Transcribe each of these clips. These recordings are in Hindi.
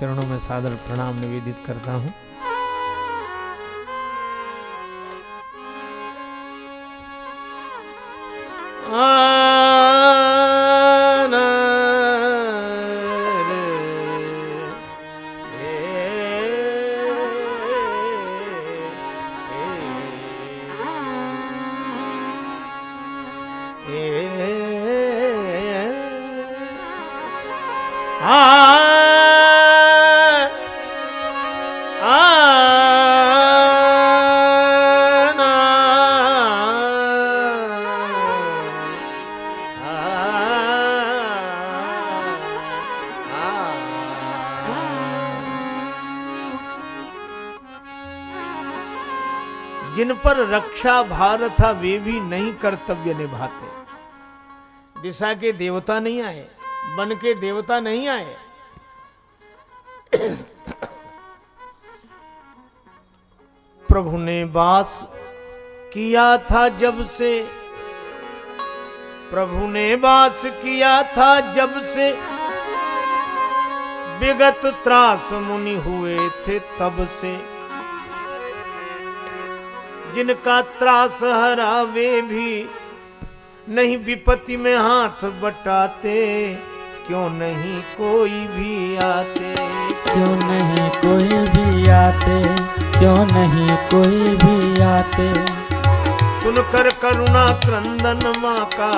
चरणों में सादर प्रणाम निवेदित करता हूँ। आ रक्षा भार था, वे भी नहीं कर्तव्य निभाते। दिशा के देवता नहीं आए बन के देवता नहीं आए। प्रभु ने वास किया था जब से, प्रभु ने वास किया था जब से, विगत त्रास मुनि हुए थे तब से। जिनका त्रास हरा वे भी नहीं विपत्ति में हाथ बटाते क्यों नहीं कोई भी आते? क्यों नहीं कोई भी आते क्यों नहीं कोई भी आते? सुनकर करुणा क्रंदन माँ का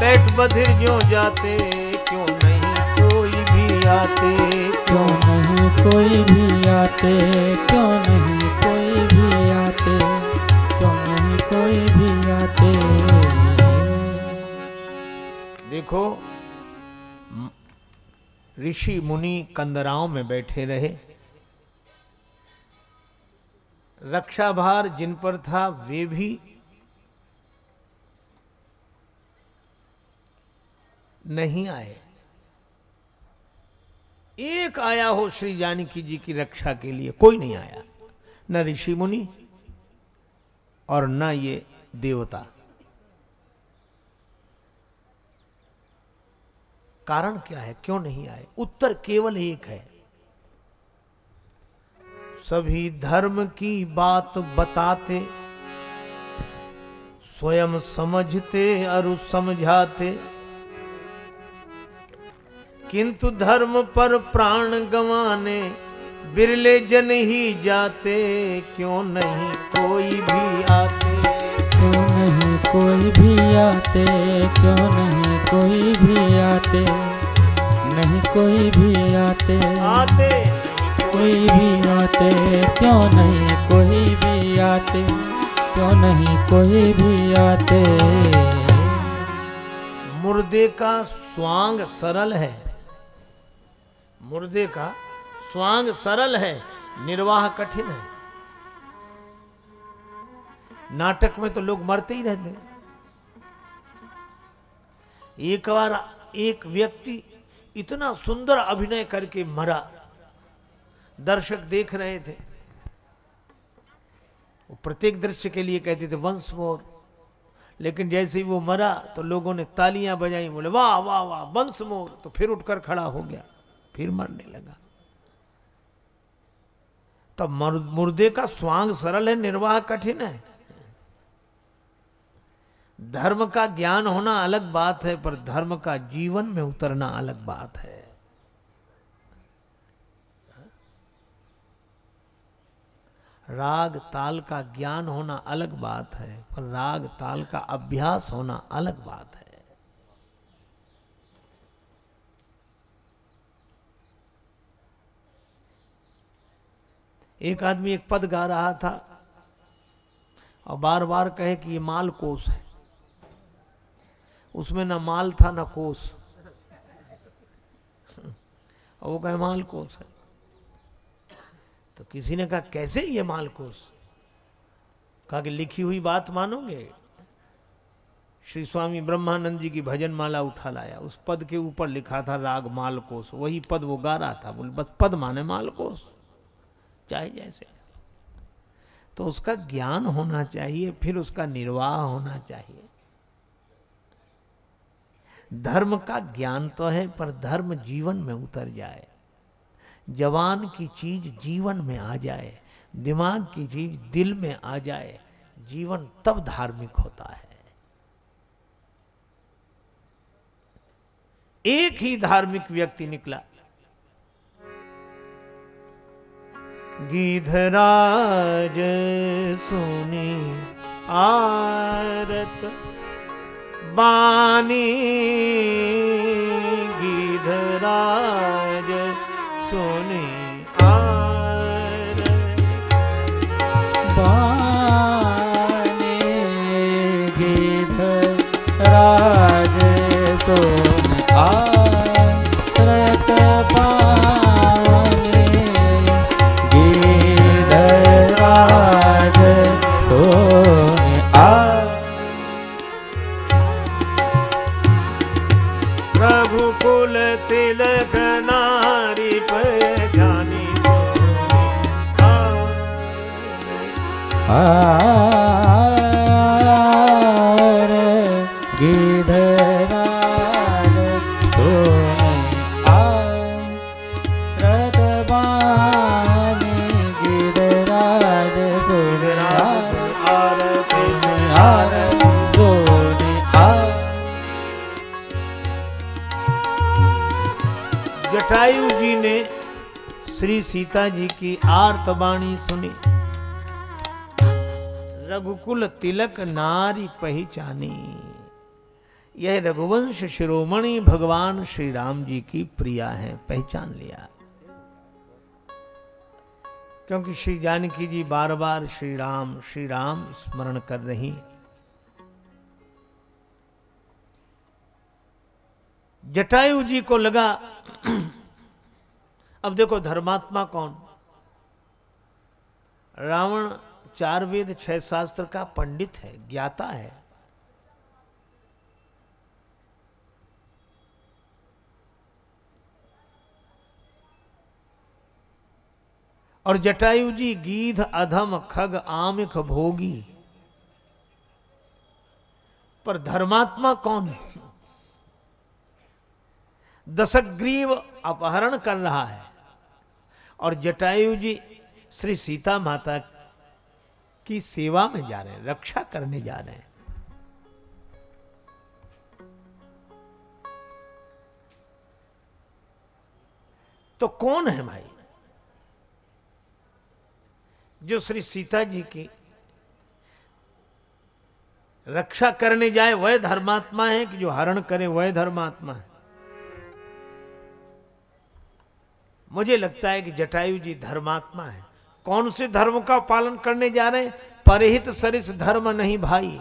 बैठ बधिर जो जाते क्यों नहीं कोई भी आते? क्यों नहीं कोई भी आते क्यों नहीं देखो ऋषि मुनि कंदराओं में बैठे रहे। रक्षा भार जिन पर था, वे भी नहीं आए। एक आया हो श्री जानकी जी की रक्षा के लिए, कोई नहीं आया। न ऋषि मुनि और न ये देवता। कारण क्या है? क्यों नहीं आए? उत्तर केवल एक है। सभी धर्म की बात बताते, स्वयं समझते और समझाते। किंतु धर्म पर प्राण गंवाने, बिरले जन ही जाते। क्यों नहीं कोई भी कोई भी आते क्यों नहीं कोई भी आते? नहीं कोई भी आते। आते। कोई भी आते क्यों नहीं कोई भी आते? क्यों नहीं कोई भी आते? मुर्दे का स्वांग सरल है। मुर्दे का स्वांग सरल है निर्वाह कठिन है। नाटक में तो लोग मरते ही रहते हैं। एक बार एक व्यक्ति इतना सुंदर अभिनय करके मरा। दर्शक देख रहे थे। वो प्रत्येक दृश्य के लिए कहते थे, वंस मोर। लेकिन जैसे ही वो मरा तो लोगों ने तालियाँ बजाई, बोले, वाह वाह वाह, वंस मोर। तो फिर उठकर खड़ा हो गया, फिर मरने लगा। तब मर- मुर्दे का स्वांग सरल है, निर्वाह कठिन है। धर्म का ज्ञान होना अलग बात है, पर धर्म का जीवन में उतरना अलग बात है। राग ताल का ज्ञान होना अलग बात है, पर राग ताल का अभ्यास होना अलग बात है। एक आदमी एक पद गा रहा था और बार बार कहे कि ये माल कोस है। उसमें ना माल था ना कोस। और वो कहे, माल कोस है। तो किसी ने कहा, कैसे ये माल कोस? कहा कि, लिखी हुई बात मानोगे? श्री स्वामी ब्रह्मानंद जी की भजन माला उठा लाया। उस पद के ऊपर लिखा था, राग मालकोस वही पद वो गा रहा था। बोले, बस पद माने मालकोस चाहे जैसे तो उसका ज्ञान होना चाहिए, फिर उसका निर्वाह होना चाहिए। धर्म का ज्ञान तो है, पर धर्म जीवन में उतर जाए। जवान की चीज़ जीवन में आ जाए, दिमाग की चीज़ दिल में आ जाए, जीवन तब धार्मिक होता है। एक ही धार्मिक व्यक्ति निकला। गीधराज, सुनी आरत बानी गिधराज सुनी आ बाने जी की आर्तवाणी सुनी। रघुकुल तिलक नारी पहचानी। यह रघुवंश शिरोमणि भगवान श्री राम जी की प्रिया है, पहचान लिया। क्योंकि श्री जानकी जी बार बार श्री राम श्री राम स्मरण कर रही जटायु जी को लगा अब देखो धर्मात्मा कौन? रावण चार वेद छह शास्त्र का पंडित है, ज्ञाता है। और जटायु जी, गीध, अधम, खग, आमिख, भोगी। पर धर्मात्मा कौन है? दशग्रीव अपहरण कर रहा है। और जटायु जी, श्री सीता माता की सेवा में जा रहे हैं, रक्षा करने जा रहे हैं। तो कौन है भाई? जो श्री सीता जी की रक्षा करने जाए, वह धर्मात्मा है कि जो हरण करे, वह धर्मात्मा है? मुझे लगता है कि जटायु जी धर्मात्मा है। कौन से धर्म का पालन करने जा रहे हैं? परहित सरिस धर्म नहीं भाई।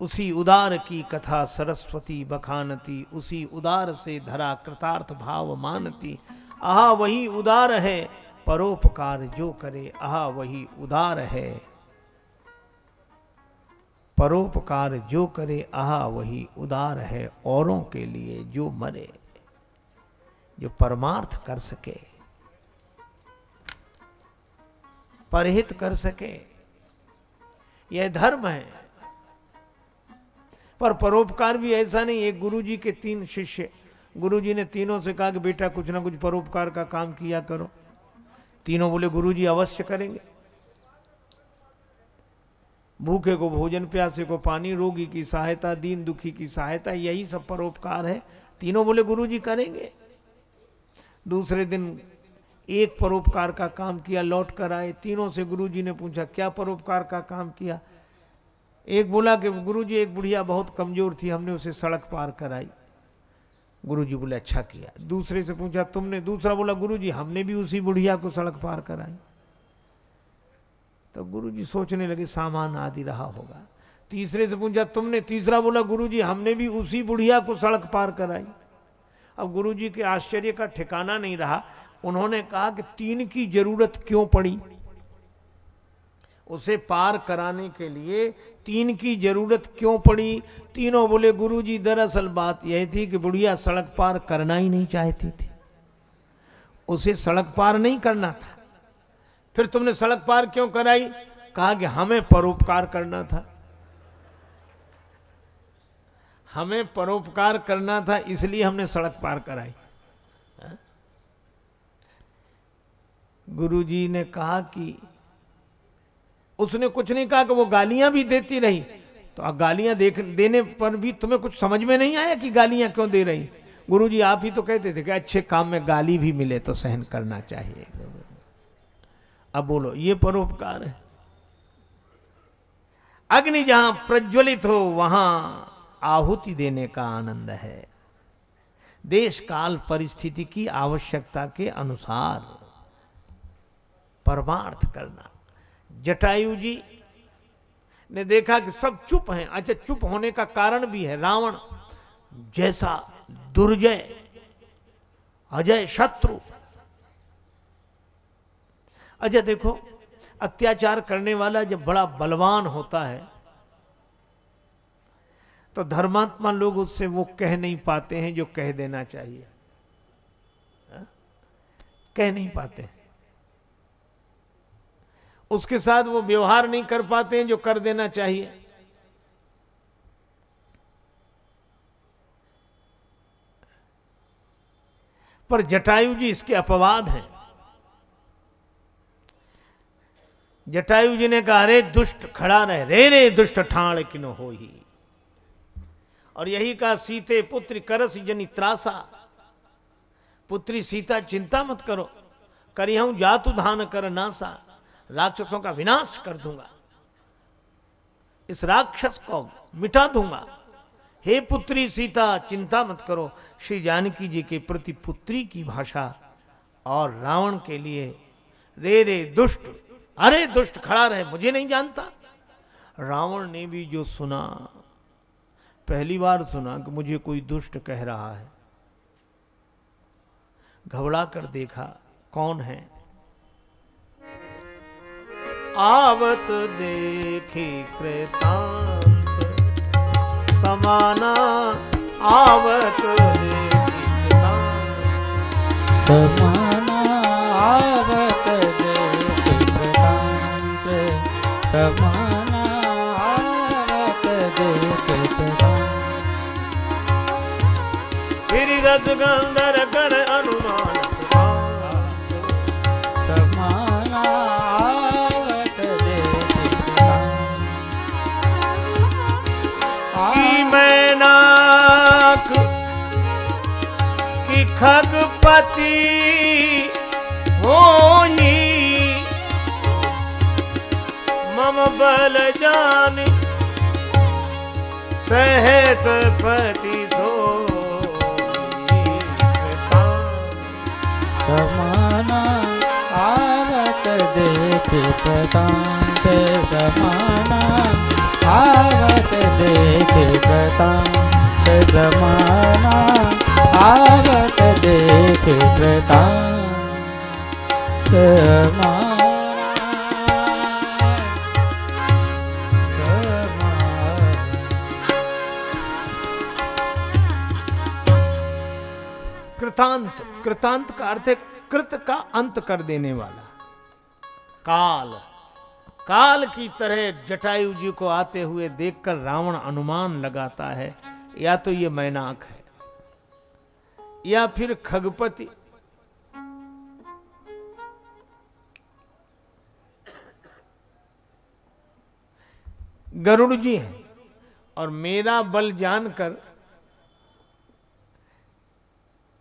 उसी उदार की कथा सरस्वती बखानती, उसी उदार से धरा कृतार्थ भाव मानती। आहा, वही उदार है, परोपकार जो करे, आहा, वही उदार है। परोपकार जो करे, आहा, वही उदार है औरों के लिए जो मरे, जो परमार्थ कर सके, परहित कर सके। यह धर्म है। पर परोपकार भी ऐसा नहीं, एक गुरुजी के तीन शिष्य, गुरुजी ने तीनों से कहा कि बेटा, कुछ ना कुछ परोपकार का काम किया करो। तीनों बोले, गुरुजी अवश्य करेंगे। भूखे को भोजन, प्यासे को पानी, रोगी की सहायता, दीन दुखी की सहायता, यही सब परोपकार है। तीनों बोले गुरु जी करेंगे। दूसरे दिन एक परोपकार का काम किया, लौट कर आए। तीनों से गुरु जी ने पूछा, क्या परोपकार का काम किया? एक बोला कि गुरु जी एक बुढ़िया बहुत कमज़ोर थी, हमने उसे सड़क पार कराई। गुरु जी बोले अच्छा किया। दूसरे से पूछा, तुमने, दूसरा बोला गुरु जी हमने भी उसी बुढ़िया को सड़क पार कराई। तो गुरुजी सोचने लगे, सामान आदि रहा होगा। तीसरे से पूछा, तुमने तीसरा बोला, गुरुजी, हमने भी उसी बुढ़िया को सड़क पार कराई। अब गुरुजी के आश्चर्य का ठिकाना नहीं रहा। उन्होंने कहा कि तीन की ज़रूरत क्यों पड़ी? उसे पार कराने के लिए तीन की ज़रूरत क्यों पड़ी? तीनों बोले, गुरुजी, दरअसल बात यह थी कि बुढ़िया सड़क पार करना ही नहीं चाहती थी। उसे सड़क पार नहीं करना था। फिर तुमने सड़क पार क्यों कराई? कहा कि हमें परोपकार करना था। हमें परोपकार करना था, इसलिए हमने सड़क पार कराई? गुरुजी ने कहा कि उसने कुछ नहीं कहा कि वो गालियाँ भी देती रही। तो गालियाँ देख, देने पर भी तुम्हें कुछ समझ में नहीं आया कि गालियाँ क्यों दे रही? गुरुजी आप ही तो कहते थे कि अच्छे काम में गाली भी मिले तो सहन करना चाहिए। अब बोलो, ये परोपकार है। अग्नि जहाँ प्रज्वलित हो, वहाँ आहुति देने का आनंद है। देश काल परिस्थिति की आवश्यकता के अनुसार परमार्थ करना। जटायु जी ने देखा कि सब चुप हैं। अच्छा चुप होने का कारण भी है। रावण जैसा दुर्जय, अजय शत्रु अच्छा देखो, अत्याचार करने वाला जब बड़ा बलवान होता है तो धर्मात्मा लोग उससे वो कह नहीं पाते हैं जो कह देना चाहिए। हा? कह नहीं पाते। उसके साथ वो व्यवहार नहीं कर पाते हैं जो कर देना चाहिए। पर जटायु जी इसके अपवाद हैं। जटायु जी ने कहा, अरे, दुष्ट खड़ा रहे रे रे दुष्ट ठाण किन हो ही और यही कहा, सीते पुत्र करस जनी त्रासा। पुत्री सीता, चिंता मत करो। करिहूं जातु धान कर नासा। राक्षसों का विनाश कर दूँगा। इस राक्षस को मिटा दूँगा। हे पुत्री सीता, चिंता मत करो। श्री जानकी जी के प्रति पुत्री की भाषा और रावण के लिए रे रे दुष्ट अरे दुष्ट खड़ा रहे, मुझे नहीं जानता। रावण ने भी जो सुना, पहली बार सुना कि मुझे कोई दुष्ट कह रहा है। घबरा कर देखा, कौन है? आवत देखे कृतांत, समाना आवत देखे समाना आवत समाना आवत देखे कृतांत फिर दस गंधर कर अनुमान समाना आवत देखे कृतांत की मैनाक की खगपति होई मम बल जान। सहत पति सो समाना आवत देखे प्रतांत। समाना आवत देख प्रतांत। समाना आवत देख प्रतांत। समाना कृतांत कृतांत का अर्थ है कृत का अंत कर देने वाला। काल काल की तरह जटायु जी को आते हुए देखकर रावण अनुमान लगाता है, या तो ये मैनाक है, या फिर खगपति। गरुड़ जी हैं, और मेरा बल जानकर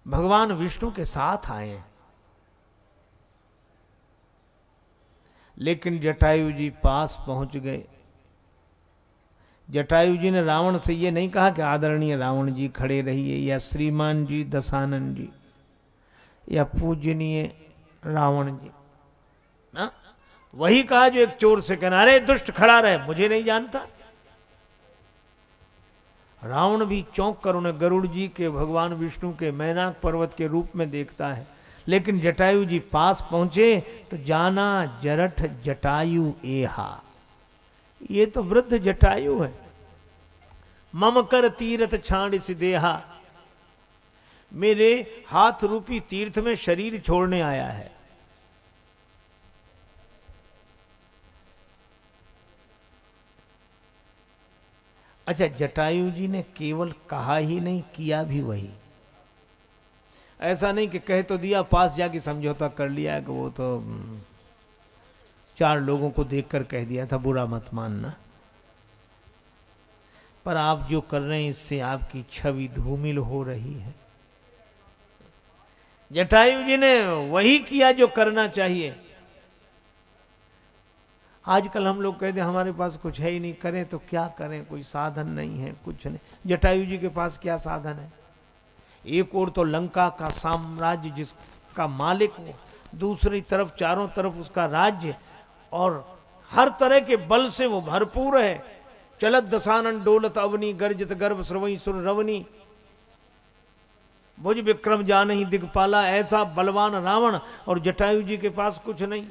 भगवान विष्णु के साथ आए। लेकिन जटायु जी पास पहुँच गए। जटायु जी ने रावण से ये नहीं कहा कि आदरणीय रावण जी खड़े रहिए या श्रीमान जी दशानंद जी, या पूजनीय रावण जी। ना? वही कहा जो एक चोर से कहना अरे, दुष्ट खड़ा रहे, मुझे नहीं जानता। रावण भी चौंक कर उन्हें गरुड़ जी के, भगवान विष्णु के मैनाक पर्वत के रूप में देखता है। लेकिन जटायु जी पास पहुँचे तो जाना जरठ जटायु एहा। ये तो वृद्ध जटायु है। मम कर तीर्थ छाण देहा। मेरे हाथ रूपी तीर्थ में शरीर छोड़ने आया है। अच्छा जटायु जी ने केवल कहा ही नहीं किया भी वही। ऐसा नहीं कि कह तो दिया पास जाके समझौता कर लिया कि वो तो हम्म, चार लोगों को देखकर कह दिया था बुरा मत मानना। पर आप जो कर रहे हैं इससे आपकी छवि धूमिल हो रही है। जटायु जी ने वही किया जो करना चाहिए। आजकल हम लोग कहते हमारे पास कुछ है ही नहीं, करें तो क्या करें? कोई साधन नहीं है, कुछ नहीं। जटायु जी के पास क्या साधन है? एक और तो लंका का साम्राज्य जिसका मालिक हो दूसरी तरफ़, चारों तरफ़ उसका राज्य और हर तरह के बल से वो भरपूर है। चलत दसानन डोलत अवनी, गर्जित गर्भ श्रवई सुर रवनी। भुज विक्रम जान ही दिगपाला ऐसा बलवान रावण और जटायु जी के पास कुछ नहीं।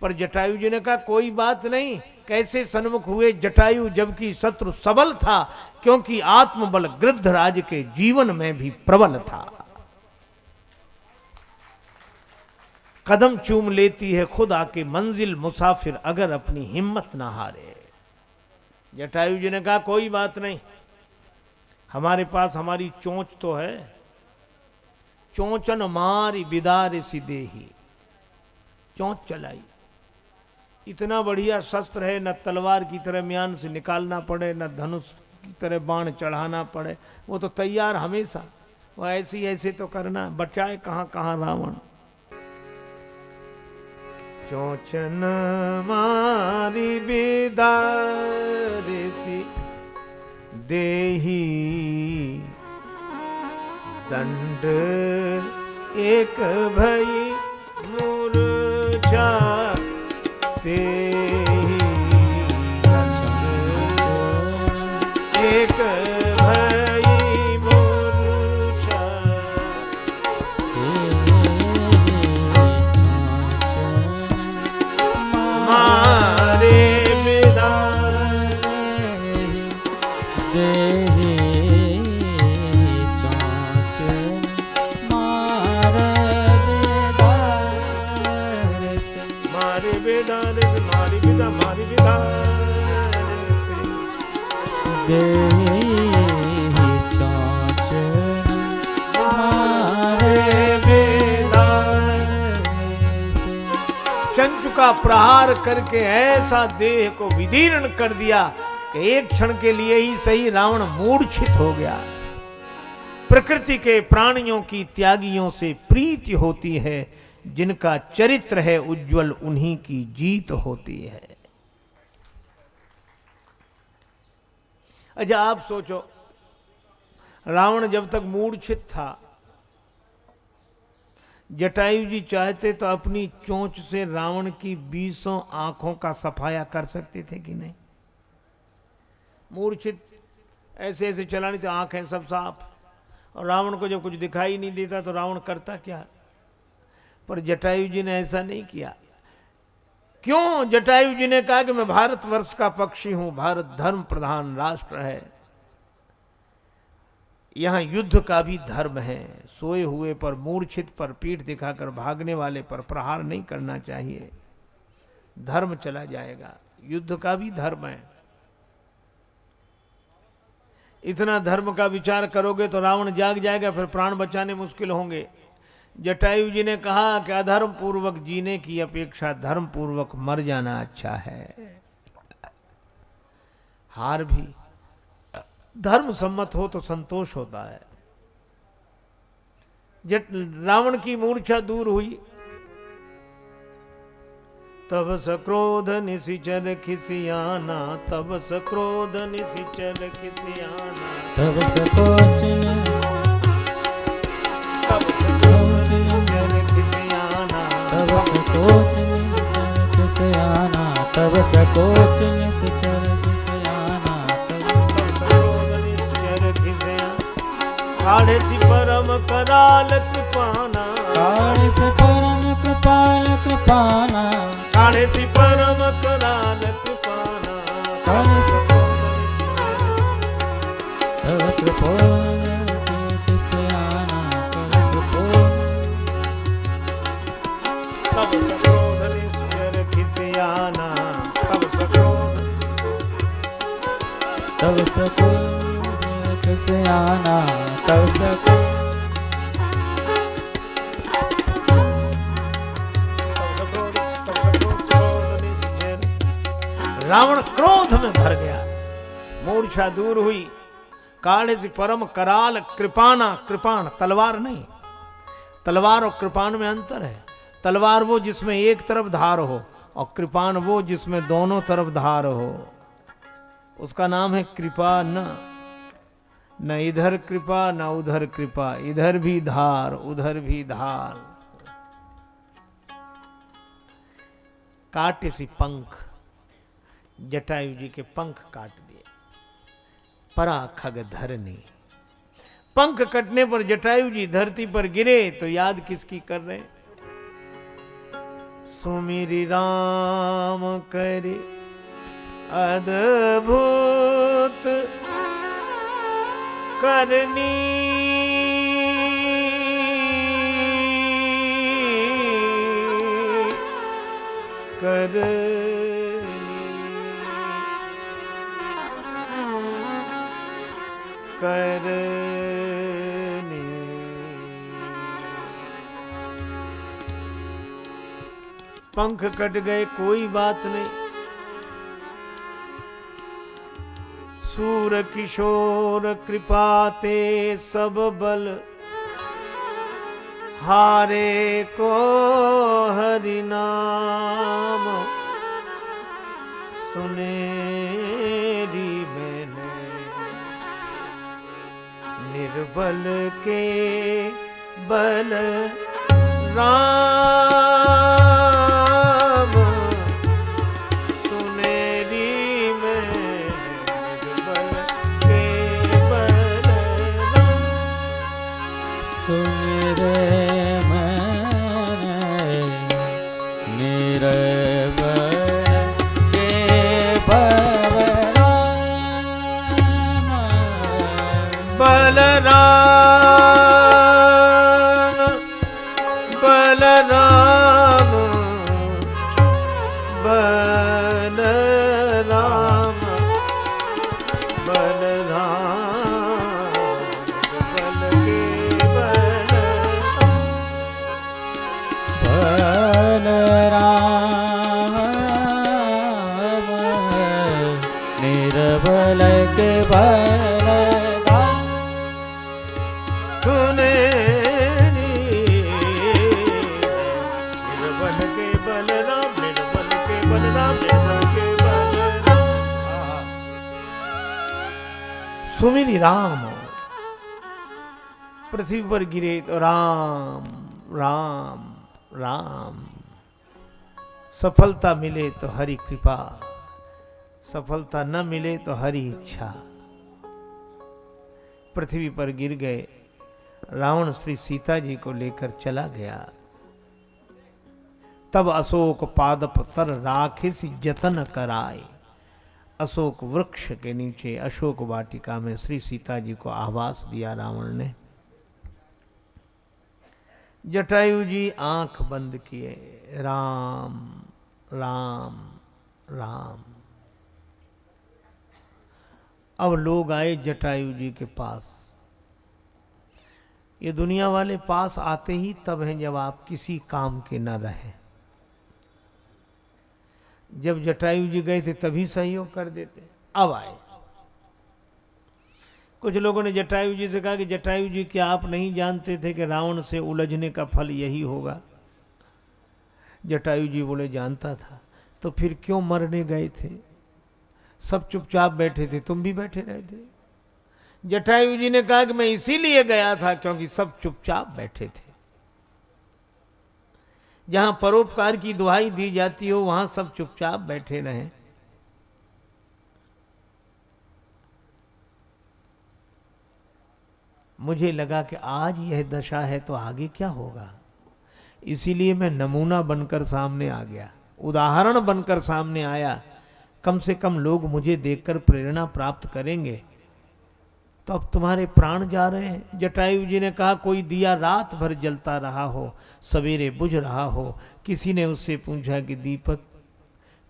पर जटायु जी ने कहा, कोई बात नहीं, कैसे सन्मुख हुए जटायु जबकि शत्रु सबल था, क्योंकि आत्मबल गृद्धराज के जीवन में भी प्रबल था। कदम चूम लेती है खुद आके मंजिल मुसाफिर, अगर अपनी हिम्मत ना हारे। जटायु जी ने कहा, कोई बात नहीं, हमारे पास हमारी चोंच तो है। चोंचन मारी बिदार सी देही चोंच चलाई। इतना बढ़िया शस्त्र है, न तलवार की तरह म्यान से निकालना पड़े, न धनुष की तरह बाण चढ़ाना पड़े। वो तो तैयार हमेशा। वो ऐसी ऐसे तो करना, बचाए कहाँ कहाँ रावण। चोचन मारी बेदारेसी देही दंड एक भई ते चंचु का प्रहार करके ऐसा देह को विदीर्ण कर दिया कि एक क्षण के लिए ही सही रावण मूर्छित हो गया। प्रकृति के प्राणियों की त्यागियों से प्रीति होती है, जिनका चरित्र है उज्जवल, उन्हीं की जीत होती है। अच्छा आप सोचो, रावण जब तक मूर्छित था जटायु जी चाहते तो अपनी चोंच से रावण की बीसों आँखों का सफाया कर सकते थे कि नहीं? मूर्छित, ऐसे ऐसे चलानी तो आँखें सब साफ़। और रावण को जब कुछ दिखाई नहीं देता तो रावण करता क्या? पर जटायु जी ने ऐसा नहीं किया। क्यों? जटायु जी ने कहा कि मैं भारतवर्ष का पक्षी हूँ, भारत धर्म प्रधान राष्ट्र है। यहाँ युद्ध का भी धर्म है। सोए हुए पर, मूर्छित पर, पीठ दिखाकर भागने वाले पर प्रहार नहीं करना चाहिए। धर्म चला जाएगा। युद्ध का भी धर्म है। इतना धर्म का विचार करोगे तो रावण जाग जाएगा, फिर प्राण बचाने मुश्किल होंगे। जटायु जी ने कहा कि अधर्म पूर्वक जीने की अपेक्षा धर्म पूर्वक मर जाना अच्छा है। हार भी धर्म सम्मत हो तो संतोष होता है। जट रावण की मूर्छा दूर हुई। तब सक्रोध निशिचर खिसियाना तब सक्रोध निशिचर खिसियाना। तब सकोच ने तब सक्रोध निशिचर खिसियाना। तब सकोच ने चरक से आना तब सकोच कराल कृपाना काले से परम कृपाल कृपाना। काढ़े सी परम कराल कृपाना काले से तब कृपोन देख से आना तब कृपोन सक्रोध निश्चर सक्रोध कैसे आना तब सको रावण क्रोध में भर गया। मूर्छा दूर हुई। से परम कराल कृपाना कृपाण, तलवार नहीं। तलवार और कृपाण में अंतर है। तलवार वो जिसमें एक तरफ़ धार हो और कृपाण वो जिसमें दोनों तरफ़ धार हो। उसका नाम है कृपा न। न इधर कृपा, न उधर कृपा। इधर भी धार, उधर भी धार। काटे सी पंख। जटायु जी के पंख काट दिए। परा खग धरनी। पंख कटने पर जटायु जी धरती पर गिरे तो याद किसकी कर रहे सुमिरी राम करे अद्भुत करनी। करनी करनी। पंख कट गए, कोई बात नहीं। सूर, किशोर, कृपा, ते सब बल। हारे को हरि नाम। सुनेरी निर्बल के बल। राम सुनेरी में बल के बल। राम मैंने सुमिरी राम। पृथ्वी पर गिरे तो राम राम राम। सफलता मिले तो हरि कृपा, सफलता न मिले तो हरि इच्छा। पृथ्वी पर गिर गए, रावण श्री सीता जी को लेकर चला गया। तब अशोक पादप तर राखिस जतन कराए। अशोक वृक्ष के नीचे अशोक वाटिका में श्री सीता जी को आवास दिया रावण ने। जटायु जी आँख बंद किए। राम राम राम। अब लोग आए जटायु जी के पास। ये दुनिया वाले पास आते ही तब हैं जब आप किसी काम के न रहे। जब जटायु जी गए थे तभी सहयोग कर देते। अब आए। कुछ लोगों ने जटायु जी से कहा कि जटायु जी, क्या आप नहीं जानते थे कि रावण से उलझने का फल यही होगा? जटायु जी बोले, जानता था। तो फिर क्यों मरने गए थे? सब चुपचाप बैठे थे, तुम भी बैठे रहे थे। जटायु जी ने कहा कि मैं इसीलिए गया था क्योंकि सब चुपचाप बैठे थे। जहाँ परोपकार की दुहाई दी जाती हो, वहाँ सब चुपचाप बैठे रहे। मुझे लगा कि आज यह दशा है तो आगे क्या होगा। इसीलिए मैं नमूना बनकर सामने आ गया, उदाहरण बनकर सामने आया। कम से कम लोग मुझे देखकर प्रेरणा प्राप्त करेंगे। तो अब तुम्हारे प्राण जा रहे हैं। जटायु जी ने कहा, कोई दिया रात भर जलता रहा हो, सवेरे बुझ रहा हो, किसी ने उससे पूछा कि, दीपक,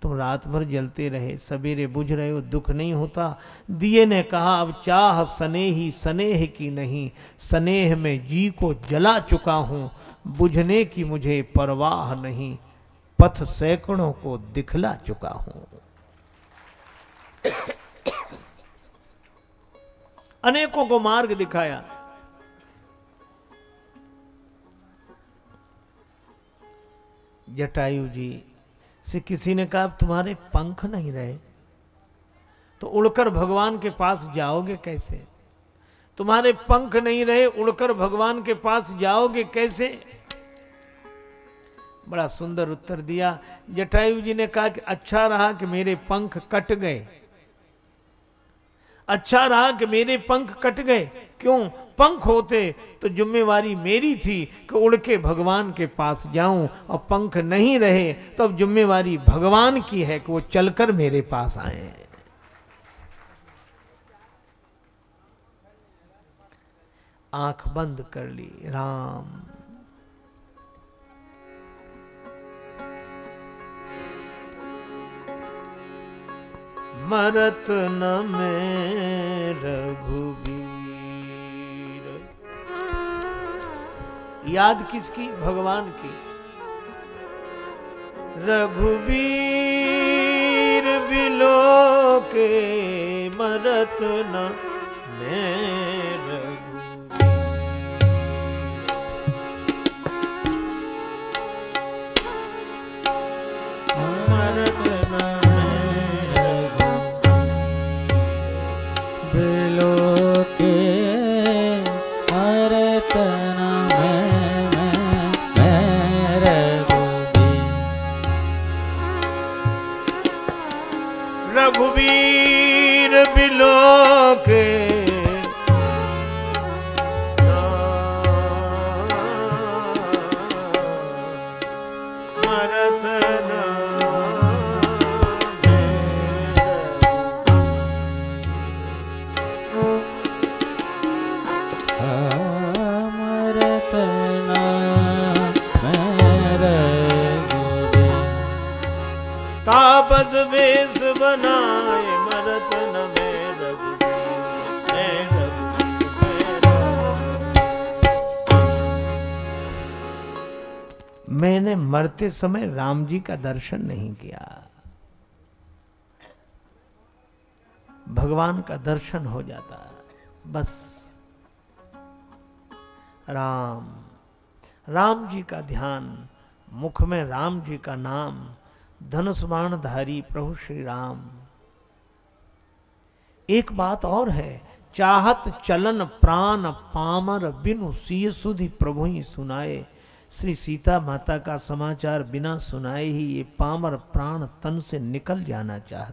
तुम रात भर जलते रहे, सवेरे बुझ रहे हो, दुख नहीं होता? दिए ने कहा, अब चाह स्नेही, स्नेह की नहीं, स्नेह में जी को जला चुका हूँ, बुझने की मुझे परवाह नहीं, पथ सैकड़ों को दिखला चुका हूँ। अनेकों को मार्ग दिखाया। जटायु जी, से किसी ने कहा तुम्हारे पंख नहीं रहे। तो उड़कर भगवान के पास जाओगे कैसे? तुम्हारे पंख नहीं रहे, उड़कर भगवान के पास जाओगे कैसे? बड़ा सुंदर उत्तर दिया। जटायु जी ने कहा कि अच्छा रहा कि मेरे पंख कट गए। अच्छा रहा कि मेरे पंख कट गए। क्यों? पंख होते तो जुम्मेवारी मेरी थी कि उड़ के भगवान के पास जाऊँ। और पंख नहीं रहे तो अब जिम्मेवारी भगवान की है कि वो चलकर मेरे पास आए। आँख बंद कर ली। राम। मरत न में रघुबीर याद किसकी? भगवान की। रघुबीर बिलो के मरत न में वेश बनाए मरत न मैंने मरते समय राम जी का दर्शन नहीं किया। भगवान का दर्शन हो जाता। बस। राम। राम जी का ध्यान, मुख में राम जी का नाम धनुष बाण धारी प्रभु श्री राम एक बात और है, चाहत चलन प्राण पामर बिनु सी सुधि प्रभु ही सुनाए। श्री सीता माता का समाचार बिना सुनाए ही ये पामर प्राण तन से निकल जाना चाहते।